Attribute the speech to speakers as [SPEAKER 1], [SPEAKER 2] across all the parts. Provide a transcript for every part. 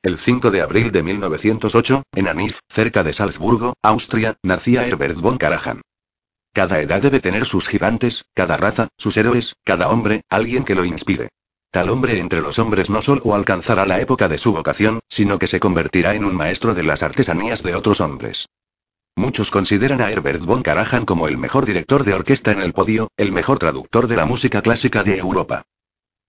[SPEAKER 1] El 5 de abril de 1908, en Anif, cerca de Salzburgo, Austria, nacía Herbert von Karajan. Cada edad debe tener sus gigantes, cada raza, sus héroes, cada hombre, alguien que lo inspire. Tal hombre entre los hombres no solo alcanzará la época de su vocación, sino que se convertirá en un maestro de las artesanías de otros hombres. Muchos consideran a Herbert von Karajan como el mejor director de orquesta en el podio, el mejor traductor de la música clásica de Europa.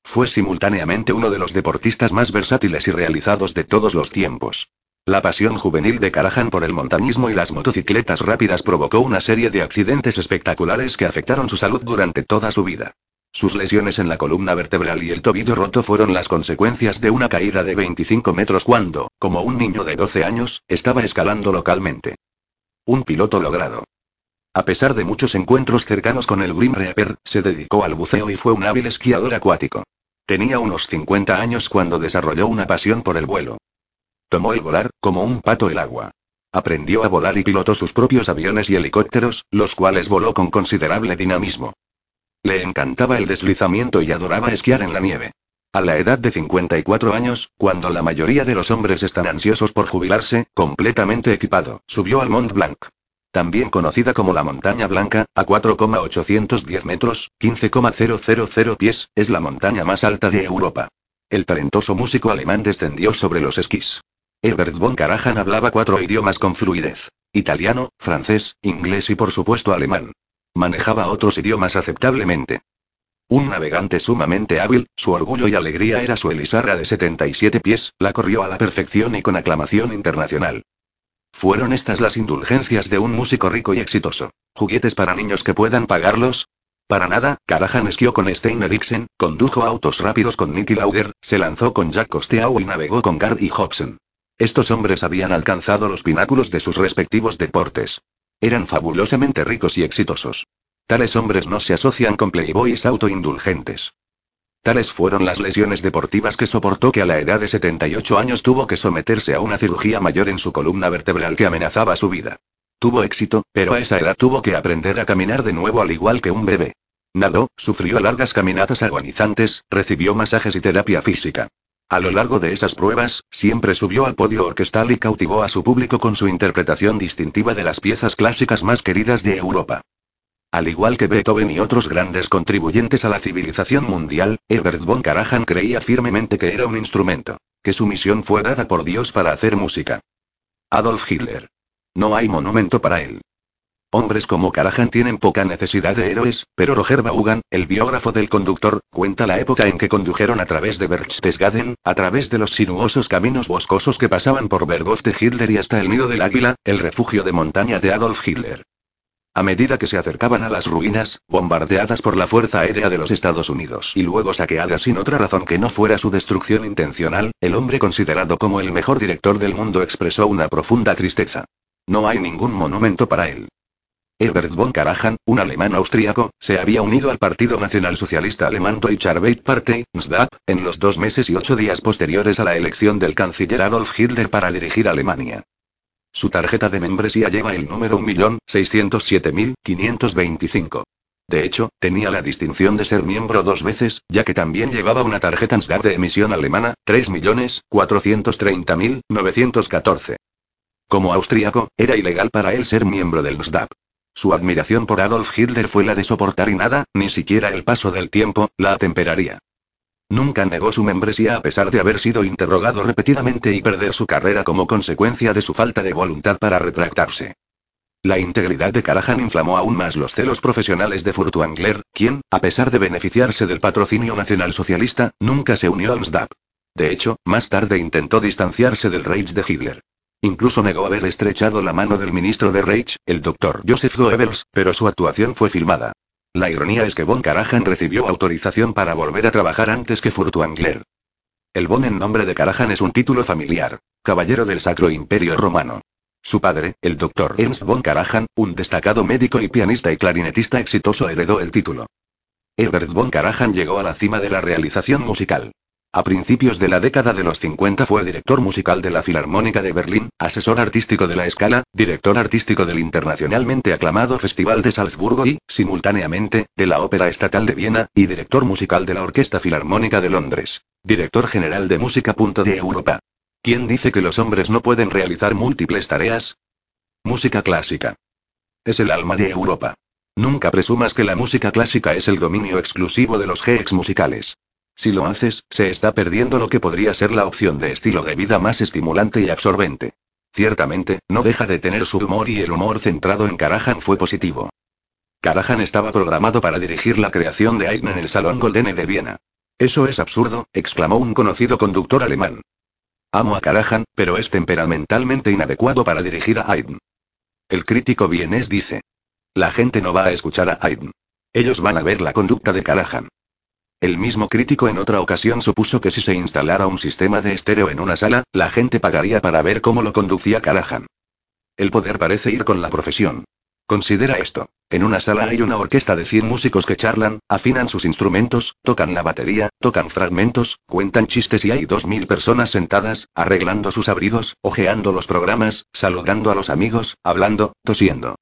[SPEAKER 1] Fue simultáneamente uno de los deportistas más versátiles y realizados de todos los tiempos. La pasión juvenil de Karajan por el montañismo y las motocicletas rápidas provocó una serie de accidentes espectaculares que afectaron su salud durante toda su vida. Sus lesiones en la columna vertebral y el tobillo roto fueron las consecuencias de una caída de 25 metros cuando, como un niño de 12 años, estaba escalando localmente. Un piloto logrado. A pesar de muchos encuentros cercanos con el Grim Reaper, se dedicó al buceo y fue un hábil esquiador acuático. Tenía unos 50 años cuando desarrolló una pasión por el vuelo. Tomó el volar, como un pato el agua. Aprendió a volar y pilotó sus propios aviones y helicópteros, los cuales voló con considerable dinamismo. Le encantaba el deslizamiento y adoraba esquiar en la nieve. A la edad de 54 años, cuando la mayoría de los hombres están ansiosos por jubilarse, completamente equipado, subió al Mont Blanc. También conocida como la Montaña Blanca, a 4,810 metros, 15,000 pies, es la montaña más alta de Europa. El talentoso músico alemán descendió sobre los esquís. Herbert von Karajan hablaba cuatro idiomas con fluidez. Italiano, francés, inglés y por supuesto alemán. Manejaba otros idiomas aceptablemente. Un navegante sumamente hábil, su orgullo y alegría era su Elisarra de 77 pies, la corrió a la perfección y con aclamación internacional. Fueron estas las indulgencias de un músico rico y exitoso. ¿Juguetes para niños que puedan pagarlos? Para nada, Karajan esquió con Stein Eriksen, condujo autos rápidos con Nicky Lauder, se lanzó con Jack Costeau y navegó con Gard y Hobson. Estos hombres habían alcanzado los pináculos de sus respectivos deportes. Eran fabulosamente ricos y exitosos. Tales hombres no se asocian con playboys autoindulgentes. Tales fueron las lesiones deportivas que soportó que a la edad de 78 años tuvo que someterse a una cirugía mayor en su columna vertebral que amenazaba su vida. Tuvo éxito, pero a esa edad tuvo que aprender a caminar de nuevo al igual que un bebé. Nadó, sufrió largas caminatas agonizantes, recibió masajes y terapia física. A lo largo de esas pruebas, siempre subió al podio orquestal y cautivó a su público con su interpretación distintiva de las piezas clásicas más queridas de Europa. Al igual que Beethoven y otros grandes contribuyentes a la civilización mundial, Herbert von Karajan creía firmemente que era un instrumento, que su misión fue dada por Dios para hacer música. Adolf Hitler. No hay monumento para él. Hombres como Karajan tienen poca necesidad de héroes, pero Roger Vaughan, el biógrafo del conductor, cuenta la época en que condujeron a través de Berchtesgaden, a través de los sinuosos caminos boscosos que pasaban por Berghof de Hitler y hasta el nido del águila, el refugio de montaña de Adolf Hitler. A medida que se acercaban a las ruinas, bombardeadas por la Fuerza Aérea de los Estados Unidos y luego saqueadas sin otra razón que no fuera su destrucción intencional, el hombre considerado como el mejor director del mundo expresó una profunda tristeza. No hay ningún monumento para él. Herbert von Karajan, un alemán austríaco, se había unido al Partido Nacional Socialista Alemán Deutsche Partei, NSDAP, en los dos meses y ocho días posteriores a la elección del canciller Adolf Hitler para dirigir Alemania. Su tarjeta de membresía lleva el número 1.607.525. De hecho, tenía la distinción de ser miembro dos veces, ya que también llevaba una tarjeta NSDAP de emisión alemana, 3.430.914. Como austríaco, era ilegal para él ser miembro del NSDAP. Su admiración por Adolf Hitler fue la de soportar y nada, ni siquiera el paso del tiempo, la atemperaría. Nunca negó su membresía a pesar de haber sido interrogado repetidamente y perder su carrera como consecuencia de su falta de voluntad para retractarse. La integridad de Karajan inflamó aún más los celos profesionales de Furtwängler, quien, a pesar de beneficiarse del patrocinio nacionalsocialista, nunca se unió al SDAP. De hecho, más tarde intentó distanciarse del Reich de Hitler. Incluso negó haber estrechado la mano del ministro de Reich, el Dr. Joseph Goebbels, pero su actuación fue filmada. La ironía es que von Karajan recibió autorización para volver a trabajar antes que Furtwängler. El von en nombre de Karajan es un título familiar. Caballero del Sacro Imperio Romano. Su padre, el Dr. Ernst von Karajan, un destacado médico y pianista y clarinetista exitoso, heredó el título. Herbert von Karajan llegó a la cima de la realización musical. A principios de la década de los 50 fue director musical de la Filarmónica de Berlín, asesor artístico de la Escala, director artístico del internacionalmente aclamado Festival de Salzburgo y, simultáneamente, de la Ópera Estatal de Viena, y director musical de la Orquesta Filarmónica de Londres. Director general de Música. de Europa. ¿Quién dice que los hombres no pueden realizar múltiples tareas? Música clásica. Es el alma de Europa. Nunca presumas que la música clásica es el dominio exclusivo de los GX musicales. Si lo haces, se está perdiendo lo que podría ser la opción de estilo de vida más estimulante y absorbente. Ciertamente, no deja de tener su humor y el humor centrado en Karajan fue positivo. Karajan estaba programado para dirigir la creación de Haydn en el Salón Goldene de Viena. Eso es absurdo, exclamó un conocido conductor alemán. Amo a Karajan, pero es temperamentalmente inadecuado para dirigir a Haydn. El crítico vienés dice. La gente no va a escuchar a Haydn. Ellos van a ver la conducta de Karajan. El mismo crítico en otra ocasión supuso que si se instalara un sistema de estéreo en una sala, la gente pagaría para ver cómo lo conducía Karajan. El poder parece ir con la profesión. Considera esto. En una sala hay una orquesta de 100 músicos que charlan, afinan sus instrumentos, tocan la batería, tocan fragmentos, cuentan chistes y hay 2.000 personas sentadas, arreglando sus abrigos, ojeando los programas, saludando a los amigos, hablando, tosiendo.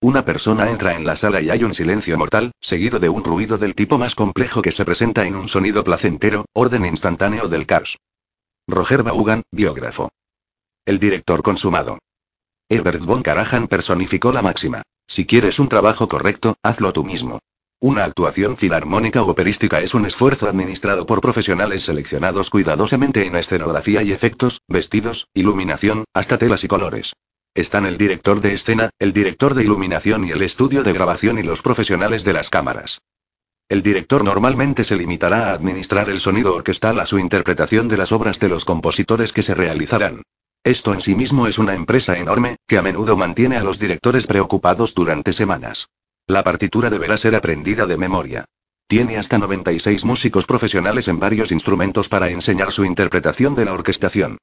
[SPEAKER 1] Una persona entra en la sala y hay un silencio mortal, seguido de un ruido del tipo más complejo que se presenta en un sonido placentero, orden instantáneo del caos. Roger Vaughan, biógrafo. El director consumado. Herbert von Karajan personificó la máxima. Si quieres un trabajo correcto, hazlo tú mismo. Una actuación filarmónica o operística es un esfuerzo administrado por profesionales seleccionados cuidadosamente en escenografía y efectos, vestidos, iluminación, hasta telas y colores. Están el director de escena, el director de iluminación y el estudio de grabación y los profesionales de las cámaras. El director normalmente se limitará a administrar el sonido orquestal a su interpretación de las obras de los compositores que se realizarán. Esto en sí mismo es una empresa enorme, que a menudo mantiene a los directores preocupados durante semanas. La partitura deberá ser aprendida de memoria. Tiene hasta 96 músicos profesionales en varios instrumentos para enseñar su interpretación de la orquestación.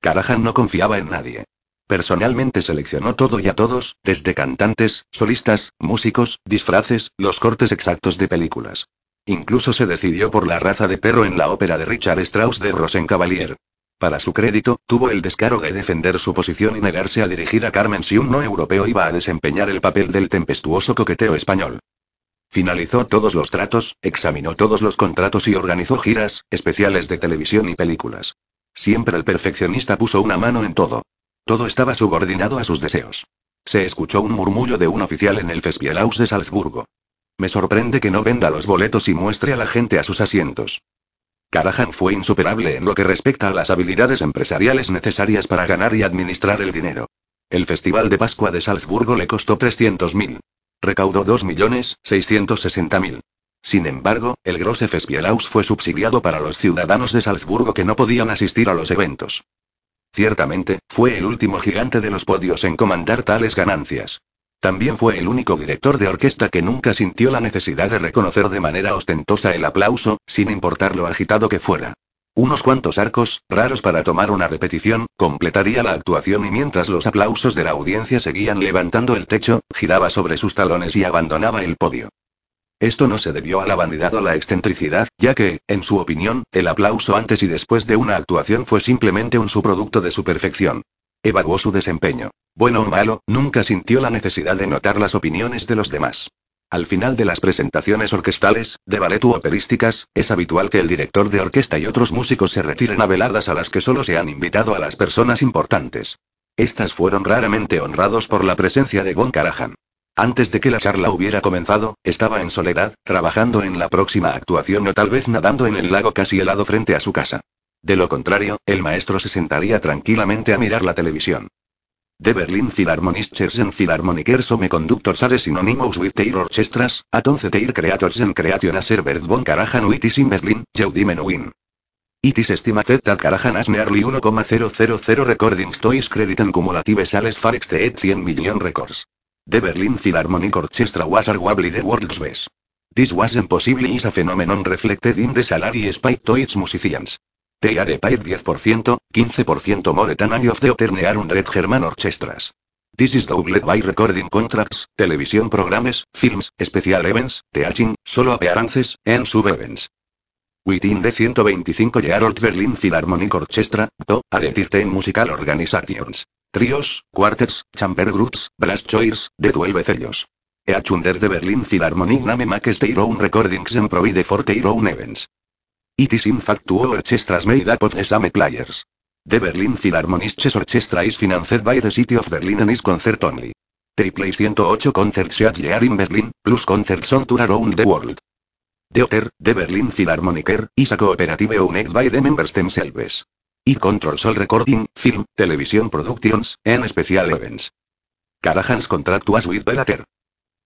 [SPEAKER 1] Karajan no confiaba en nadie. Personalmente seleccionó todo y a todos, desde cantantes, solistas, músicos, disfraces, los cortes exactos de películas. Incluso se decidió por la raza de perro en la ópera de Richard Strauss de Rosencavalier. Para su crédito, tuvo el descaro de defender su posición y negarse a dirigir a Carmen si un no europeo iba a desempeñar el papel del tempestuoso coqueteo español. Finalizó todos los tratos, examinó todos los contratos y organizó giras, especiales de televisión y películas. Siempre el perfeccionista puso una mano en todo. Todo estaba subordinado a sus deseos. Se escuchó un murmullo de un oficial en el Festspielhaus de Salzburgo. Me sorprende que no venda los boletos y muestre a la gente a sus asientos. Karajan fue insuperable en lo que respecta a las habilidades empresariales necesarias para ganar y administrar el dinero. El Festival de Pascua de Salzburgo le costó 300.000. Recaudó 2.660.000. Sin embargo, el Grosse Festspielhaus fue subsidiado para los ciudadanos de Salzburgo que no podían asistir a los eventos. Ciertamente, fue el último gigante de los podios en comandar tales ganancias. También fue el único director de orquesta que nunca sintió la necesidad de reconocer de manera ostentosa el aplauso, sin importar lo agitado que fuera. Unos cuantos arcos, raros para tomar una repetición, completaría la actuación y mientras los aplausos de la audiencia seguían levantando el techo, giraba sobre sus talones y abandonaba el podio. Esto no se debió a la vanidad o la excentricidad, ya que, en su opinión, el aplauso antes y después de una actuación fue simplemente un subproducto de su perfección. Evaluó su desempeño. Bueno o malo, nunca sintió la necesidad de notar las opiniones de los demás. Al final de las presentaciones orquestales, de ballet u operísticas, es habitual que el director de orquesta y otros músicos se retiren a veladas a las que solo se han invitado a las personas importantes. Estas fueron raramente honrados por la presencia de Karajan. Antes de que la charla hubiera comenzado, estaba en soledad, trabajando en la próxima actuación o tal vez nadando en el lago casi helado frente a su casa. De lo contrario, el maestro se sentaría tranquilamente a mirar la televisión. De Berlin Philharmonischers Philharmonikers Home Conductors are synonymous with their orchestras, atonce their creators and creation as Herbert von Karajan with in Berlin, Jaudy Menuhin. It is estimated that Karajan has nearly 1,000 recordings toys credit and cumulative sales for exceed 100 million records. The Berlin Philharmonic Orchestra was arguably the world's best. This was impossible is a phenomenon reflected in the salary spike to its musicians. They are paid 10%, 15% more than any of the other Near German orchestras. This is doubled by recording contracts, television programs, films, special events, teaching, solo appearances, and sub-events. Within the 125 year old Berlin Philharmonic Orchestra, to, are 13 musical organizations. Trios, quartets, chamber groups, brass choirs, de 12 sellos. Each under the Berlin Philharmonic name makes their recordings and provide for their own events. It is in fact two orchestras made up of the same players. The Berlin Philharmonisches Orchestra is financed by the City of Berlin and is concert only. They play 108 concerts each year in Berlin, plus concerts on tour around the world. The Otter, the Berlin Philharmoniker, is a cooperative owned by the members themselves. It controls all recording, film, television productions, and special events. Callahan's contract was with Bellater.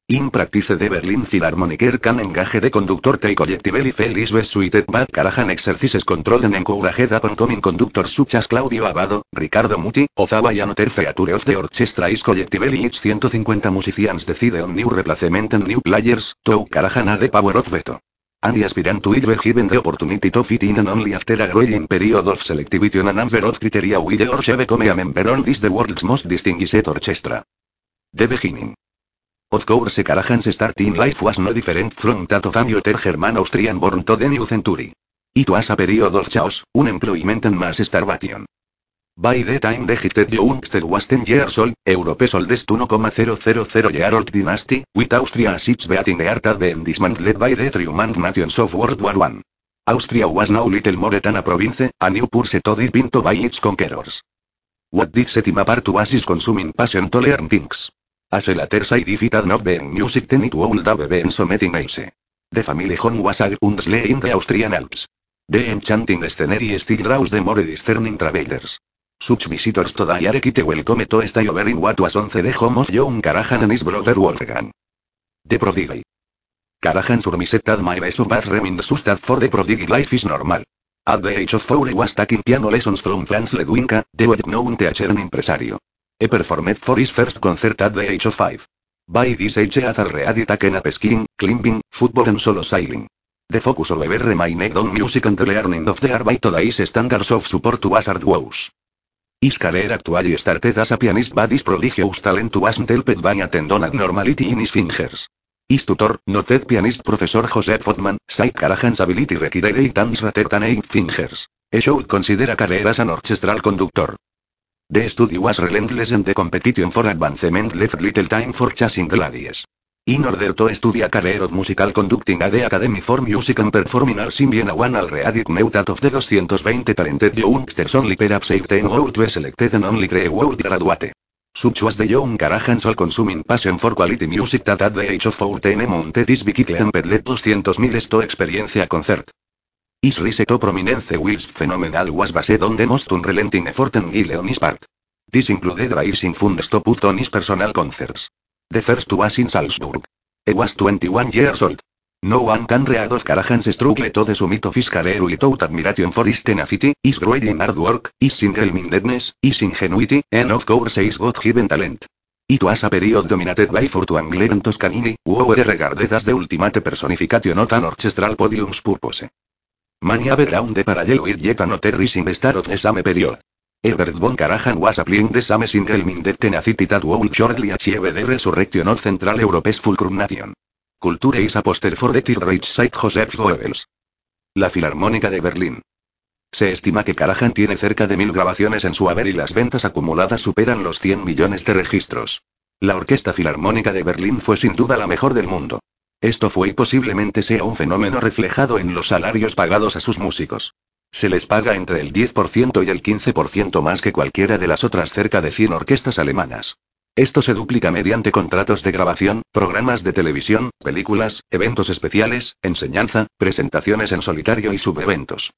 [SPEAKER 1] In practice the Berlin Philharmoniker can engage the conductor take collectively fell is best suited but Callahan exercises control and encouraged upon coming conductors such as Claudio Abado, Ricardo Muti, Ozawa y Anoter feature of the orchestra is collectively each 150 musicians decide on new replacement and new players, to Callahan a the power of veto. And the aspirant to it be given the opportunity to fit in and only after a growing period of selectivity on a number of criteria with the or become a member on this the world's most distinguished orchestra. The beginning. Of course Callahan's starting life was no different from that of any other German Austrian born to the new century. It was a period of chaos, unemployment and mass starvation. By the time the Hitted Youngster was 10 years old, Europe's oldest 1,000 year old dynasty, with Austria as its beating the and dismantled by the triumphant nations of World War I. Austria was now little more than a province, a new poor settled pinto by its conquerors. What did set him apart was his consuming passion to learn things. As a later side if it had not been music then it would have been something else. The family home was a Grundschule in the Austrian Alps. The enchanting scenery still draws the more discerning travelers. Such visitors to the are quite welcome to stay over in what was once the home of John Carajan and his brother Wolfgang. The Prodigy. Carajan surmised my best reminds that for the Prodigy life is normal. At the age of four he was taking piano lessons from Franz Ledwinka, the well-known teacher and impresario. He performed for his first concert at the age of five. By this age he had already taken up skiing, climbing, football and solo sailing. The focus of ever remained on music and the learning of the by today's standards of support was arduous. His career actually started as a pianist but his prodigious talent wasn't helped by a tendon abnormality in his fingers. His tutor, noted pianist Professor Joseph Fodman, said Callahan's ability required eight hands rather than eight fingers. He should consider career as an orchestral conductor. The study was relentless and the competition for advancement left little time for chasing ladies. In order to study a career of musical conducting at the Academy for Music and Performing Arts in Vienna one already knew that of the 220 talented youngsters only perhaps 18 would be selected and only 3 would graduate. Such was the young Carajan's all-consuming passion for quality music that at the age of 14 mounted his vehicle and pedaled 200,000 sto experiencia concert. His rise to prominence whilst phenomenal was based on the most unrelenting effort and guile on his part. This included raising funds to put on his personal concerts. The first was in Salzburg. He was 21 years old. No one can read of Callahan's struggle to the summit of his career without admiration for his tenacity, his growing hard work, his single-mindedness, his ingenuity, and of course his God-given talent. It was a period dominated by Fortu Angler and Toscanini, who were regarded as the ultimate personification of an orchestral podium's purpose. Many have ground the parallel with yet another rising star of the same period. Herbert von Karajan was applying the same single-minded tenacity that would shortly achieve the resurrection of Central Europe's fulcrum nation. Culture is a poster for the Tirreich site Joseph Goebbels. La Filarmónica de Berlín. Se estima que Karajan tiene cerca de mil grabaciones en su haber y las ventas acumuladas superan los 100 millones de registros. La Orquesta Filarmónica de Berlín fue sin duda la mejor del mundo. Esto fue y posiblemente sea un fenómeno reflejado en los salarios pagados a sus músicos. Se les paga entre el 10% y el 15% más que cualquiera de las otras cerca de 100 orquestas alemanas. Esto se duplica mediante contratos de grabación, programas de televisión, películas, eventos especiales, enseñanza, presentaciones en solitario y subeventos.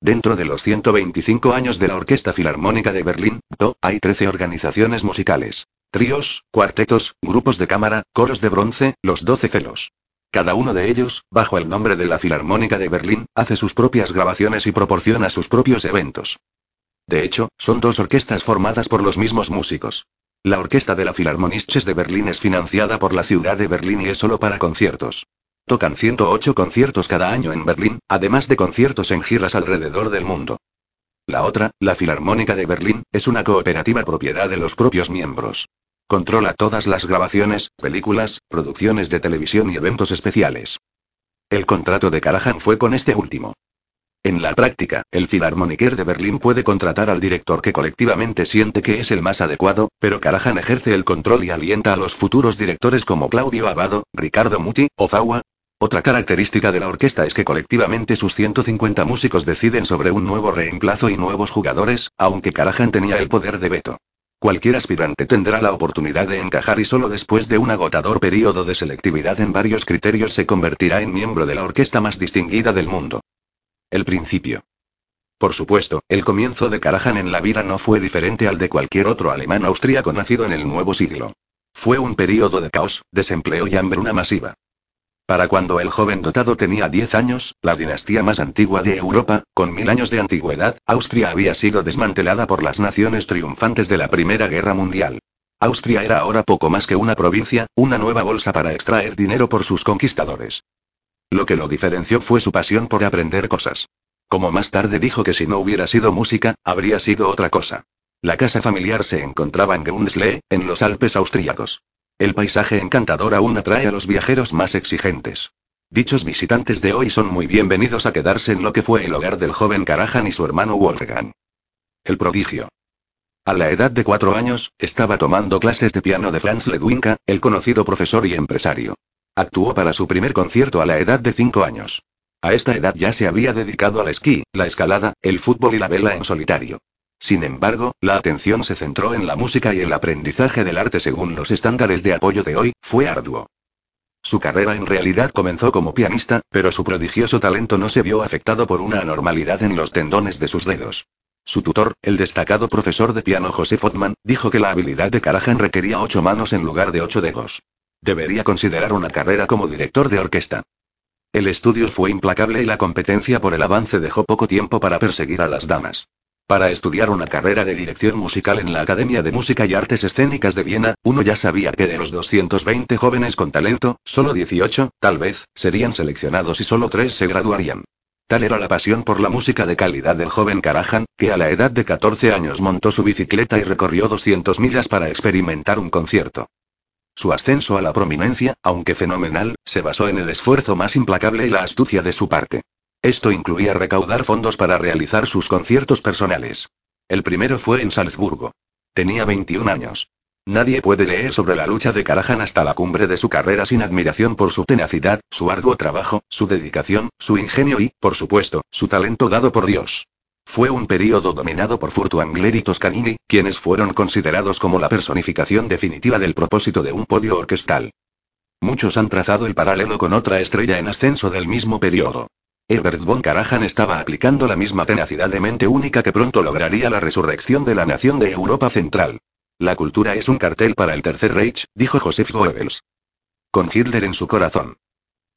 [SPEAKER 1] Dentro de los 125 años de la Orquesta Filarmónica de Berlín, hay 13 organizaciones musicales. Tríos, cuartetos, grupos de cámara, coros de bronce, los 12 celos. Cada uno de ellos, bajo el nombre de la Filarmónica de Berlín, hace sus propias grabaciones y proporciona sus propios eventos. De hecho, son dos orquestas formadas por los mismos músicos. La orquesta de la Philharmonisches de Berlín es financiada por la ciudad de Berlín y es solo para conciertos. Tocan 108 conciertos cada año en Berlín, además de conciertos en giras alrededor del mundo. La otra, la Filarmónica de Berlín, es una cooperativa propiedad de los propios miembros. Controla todas las grabaciones, películas, producciones de televisión y eventos especiales. El contrato de Callahan fue con este último. En la práctica, el Philharmoniker de Berlín puede contratar al director que colectivamente siente que es el más adecuado, pero Callahan ejerce el control y alienta a los futuros directores como Claudio Abado, Ricardo Muti, Ozawa, Otra característica de la orquesta es que colectivamente sus 150 músicos deciden sobre un nuevo reemplazo y nuevos jugadores, aunque Karajan tenía el poder de veto. Cualquier aspirante tendrá la oportunidad de encajar y solo después de un agotador periodo de selectividad en varios criterios se convertirá en miembro de la orquesta más distinguida del mundo. El principio. Por supuesto, el comienzo de Karajan en la vida no fue diferente al de cualquier otro alemán austríaco nacido en el nuevo siglo. Fue un periodo de caos, desempleo y hambruna masiva. Para cuando el joven dotado tenía 10 años, la dinastía más antigua de Europa, con mil años de antigüedad, Austria había sido desmantelada por las naciones triunfantes de la Primera Guerra Mundial. Austria era ahora poco más que una provincia, una nueva bolsa para extraer dinero por sus conquistadores. Lo que lo diferenció fue su pasión por aprender cosas. Como más tarde dijo que si no hubiera sido música, habría sido otra cosa. La casa familiar se encontraba en Grundslee, en los Alpes austríacos. El paisaje encantador aún atrae a los viajeros más exigentes. Dichos visitantes de hoy son muy bienvenidos a quedarse en lo que fue el hogar del joven Karajan y su hermano Wolfgang. El prodigio. A la edad de cuatro años, estaba tomando clases de piano de Franz Ledwinka, el conocido profesor y empresario. Actuó para su primer concierto a la edad de cinco años. A esta edad ya se había dedicado al esquí, la escalada, el fútbol y la vela en solitario. Sin embargo, la atención se centró en la música y el aprendizaje del arte según los estándares de apoyo de hoy, fue arduo. Su carrera en realidad comenzó como pianista, pero su prodigioso talento no se vio afectado por una anormalidad en los tendones de sus dedos. Su tutor, el destacado profesor de piano José Fotman, dijo que la habilidad de Karajan requería ocho manos en lugar de ocho dedos. Debería considerar una carrera como director de orquesta. El estudio fue implacable y la competencia por el avance dejó poco tiempo para perseguir a las damas. Para estudiar una carrera de dirección musical en la Academia de Música y Artes Escénicas de Viena, uno ya sabía que de los 220 jóvenes con talento, solo 18, tal vez, serían seleccionados y solo 3 se graduarían. Tal era la pasión por la música de calidad del joven Karajan, que a la edad de 14 años montó su bicicleta y recorrió 200 millas para experimentar un concierto. Su ascenso a la prominencia, aunque fenomenal, se basó en el esfuerzo más implacable y la astucia de su parte. Esto incluía recaudar fondos para realizar sus conciertos personales. El primero fue en Salzburgo. Tenía 21 años. Nadie puede leer sobre la lucha de Karajan hasta la cumbre de su carrera sin admiración por su tenacidad, su arduo trabajo, su dedicación, su ingenio y, por supuesto, su talento dado por Dios. Fue un período dominado por Furtwängler y Toscanini, quienes fueron considerados como la personificación definitiva del propósito de un podio orquestal. Muchos han trazado el paralelo con otra estrella en ascenso del mismo periodo. Herbert von Karajan estaba aplicando la misma tenacidad de mente única que pronto lograría la resurrección de la nación de Europa Central. La cultura es un cartel para el Tercer Reich, dijo Joseph Goebbels. Con Hitler en su corazón.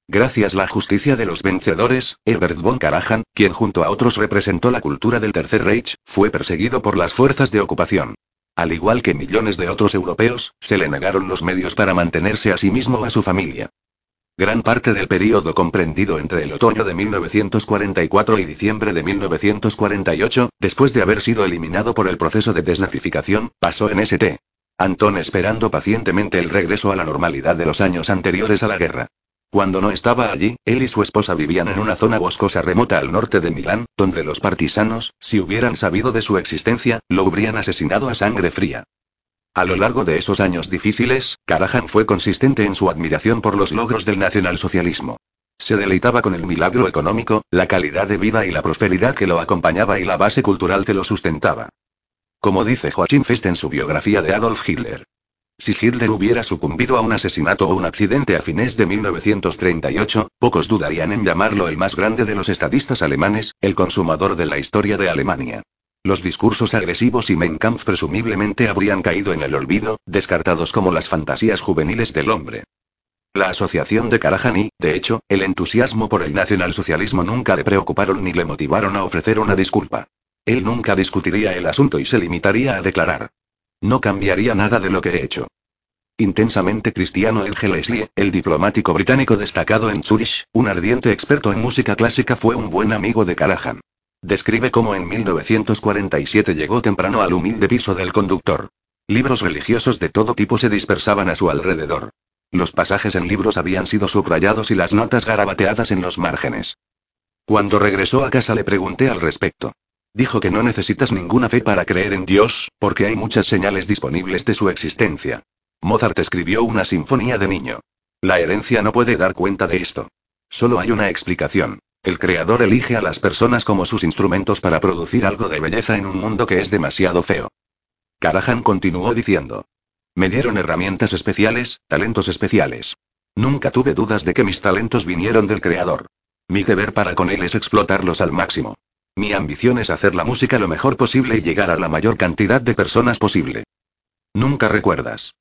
[SPEAKER 1] Gracias la justicia de los vencedores, Herbert von Karajan, quien junto a otros representó la cultura del Tercer Reich, fue perseguido por las fuerzas de ocupación. Al igual que millones de otros europeos, se le negaron los medios para mantenerse a sí mismo o a su familia. Gran parte del período comprendido entre el otoño de 1944 y diciembre de 1948, después de haber sido eliminado por el proceso de desnazificación, pasó en St. Antón esperando pacientemente el regreso a la normalidad de los años anteriores a la guerra. Cuando no estaba allí, él y su esposa vivían en una zona boscosa remota al norte de Milán, donde los partisanos, si hubieran sabido de su existencia, lo habrían asesinado a sangre fría. A lo largo de esos años difíciles, Karajan fue consistente en su admiración por los logros del nacionalsocialismo. Se deleitaba con el milagro económico, la calidad de vida y la prosperidad que lo acompañaba y la base cultural que lo sustentaba. Como dice Joachim Fest en su biografía de Adolf Hitler. Si Hitler hubiera sucumbido a un asesinato o un accidente a fines de 1938, pocos dudarían en llamarlo el más grande de los estadistas alemanes, el consumador de la historia de Alemania. Los discursos agresivos y Mein Kampf presumiblemente habrían caído en el olvido, descartados como las fantasías juveniles del hombre. La asociación de Karajan y, de hecho, el entusiasmo por el nacionalsocialismo nunca le preocuparon ni le motivaron a ofrecer una disculpa. Él nunca discutiría el asunto y se limitaría a declarar. No cambiaría nada de lo que he hecho. Intensamente cristiano el Leslie, el diplomático británico destacado en Zurich, un ardiente experto en música clásica fue un buen amigo de Karajan. Describe cómo en 1947 llegó temprano al humilde piso del conductor. Libros religiosos de todo tipo se dispersaban a su alrededor. Los pasajes en libros habían sido subrayados y las notas garabateadas en los márgenes. Cuando regresó a casa le pregunté al respecto. Dijo que no necesitas ninguna fe para creer en Dios, porque hay muchas señales disponibles de su existencia. Mozart escribió una sinfonía de niño. La herencia no puede dar cuenta de esto. Solo hay una explicación. El creador elige a las personas como sus instrumentos para producir algo de belleza en un mundo que es demasiado feo. Karajan continuó diciendo. Me dieron herramientas especiales, talentos especiales. Nunca tuve dudas de que mis talentos vinieron del creador. Mi deber para con él es explotarlos al máximo. Mi ambición es hacer la música lo mejor posible y llegar a la mayor cantidad de personas posible. Nunca recuerdas.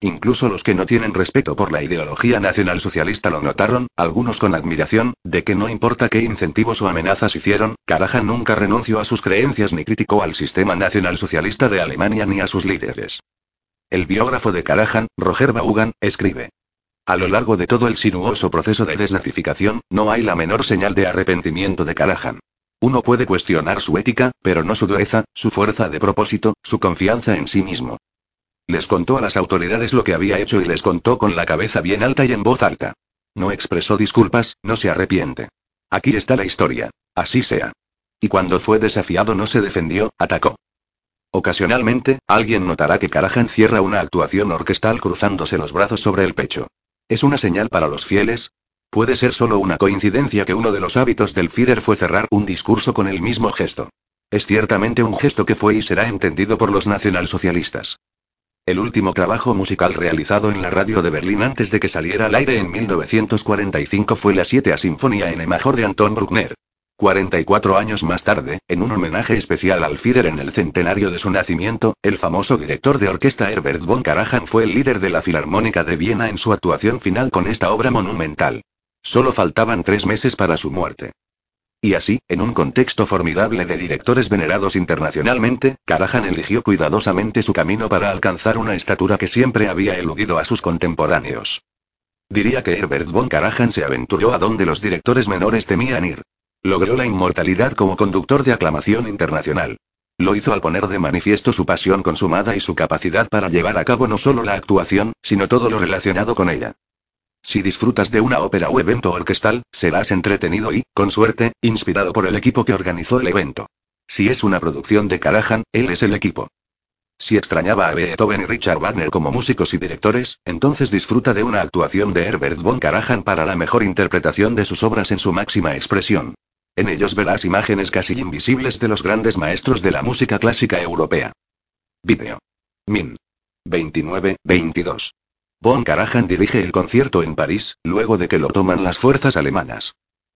[SPEAKER 1] Incluso los que no tienen respeto por la ideología nacionalsocialista lo notaron, algunos con admiración, de que no importa qué incentivos o amenazas hicieron, Karajan nunca renunció a sus creencias ni criticó al sistema nacionalsocialista de Alemania ni a sus líderes. El biógrafo de Karajan, Roger Vaughan, escribe. A lo largo de todo el sinuoso proceso de desnazificación, no hay la menor señal de arrepentimiento de Karajan. Uno puede cuestionar su ética, pero no su dureza, su fuerza de propósito, su confianza en sí mismo. Les contó a las autoridades lo que había hecho y les contó con la cabeza bien alta y en voz alta. No expresó disculpas, no se arrepiente. Aquí está la historia. Así sea. Y cuando fue desafiado no se defendió, atacó. Ocasionalmente, alguien notará que Karajan cierra una actuación orquestal cruzándose los brazos sobre el pecho. ¿Es una señal para los fieles? Puede ser solo una coincidencia que uno de los hábitos del Führer fue cerrar un discurso con el mismo gesto. Es ciertamente un gesto que fue y será entendido por los nacionalsocialistas. El último trabajo musical realizado en la radio de Berlín antes de que saliera al aire en 1945 fue la Siete Sinfonía en E major de Anton Bruckner. 44 años más tarde, en un homenaje especial al Führer en el centenario de su nacimiento, el famoso director de orquesta Herbert von Karajan fue el líder de la Filarmónica de Viena en su actuación final con esta obra monumental. Solo faltaban tres meses para su muerte. Y así, en un contexto formidable de directores venerados internacionalmente, Karajan eligió cuidadosamente su camino para alcanzar una estatura que siempre había eludido a sus contemporáneos. Diría que Herbert von Karajan se aventuró a donde los directores menores temían ir. Logró la inmortalidad como conductor de aclamación internacional. Lo hizo al poner de manifiesto su pasión consumada y su capacidad para llevar a cabo no solo la actuación, sino todo lo relacionado con ella. Si disfrutas de una ópera o evento orquestal, serás entretenido y, con suerte, inspirado por el equipo que organizó el evento. Si es una producción de Karajan, él es el equipo. Si extrañaba a Beethoven y Richard Wagner como músicos y directores, entonces disfruta de una actuación de Herbert von Karajan para la mejor interpretación de sus obras en su máxima expresión. En ellos verás imágenes casi invisibles de los grandes maestros de la música clásica europea. Vídeo. Min. 29-22. Von Karajan dirige el concierto en París, luego de que lo toman las fuerzas alemanas.